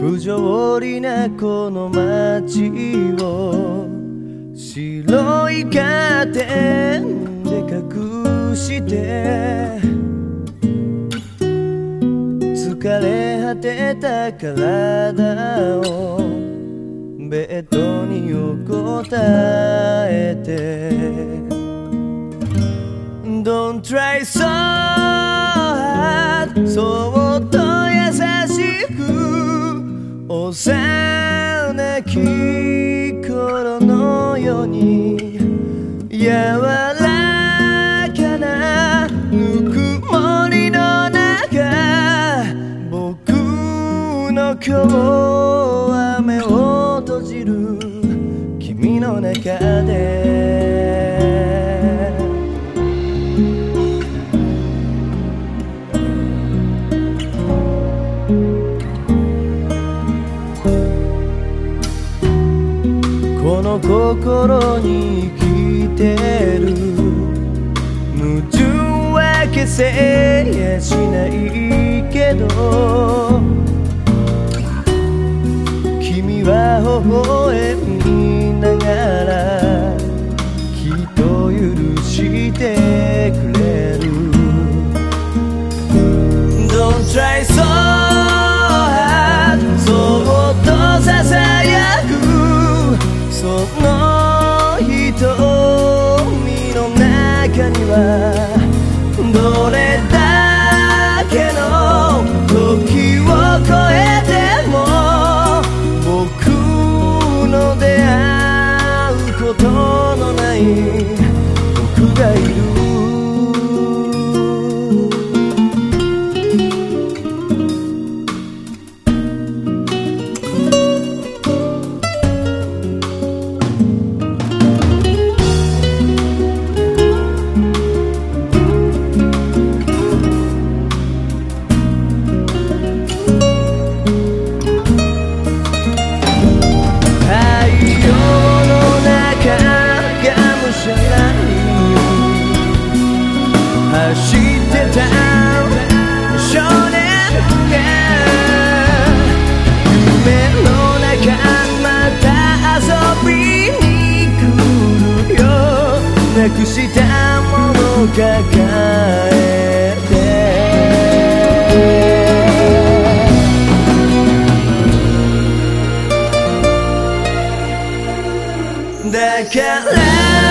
不条理なこの街を白いカーテンで隠して疲れ果てた体をベッドに横たえて Don't try so hard. そっと優しく幼き頃のように柔らかなぬくもりの中僕の今日雨を閉じる君の中での心に生きてる。矛盾は消せこくしたものを抱えて。だから